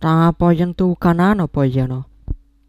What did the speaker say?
tan apoian Toucanán o Pollero.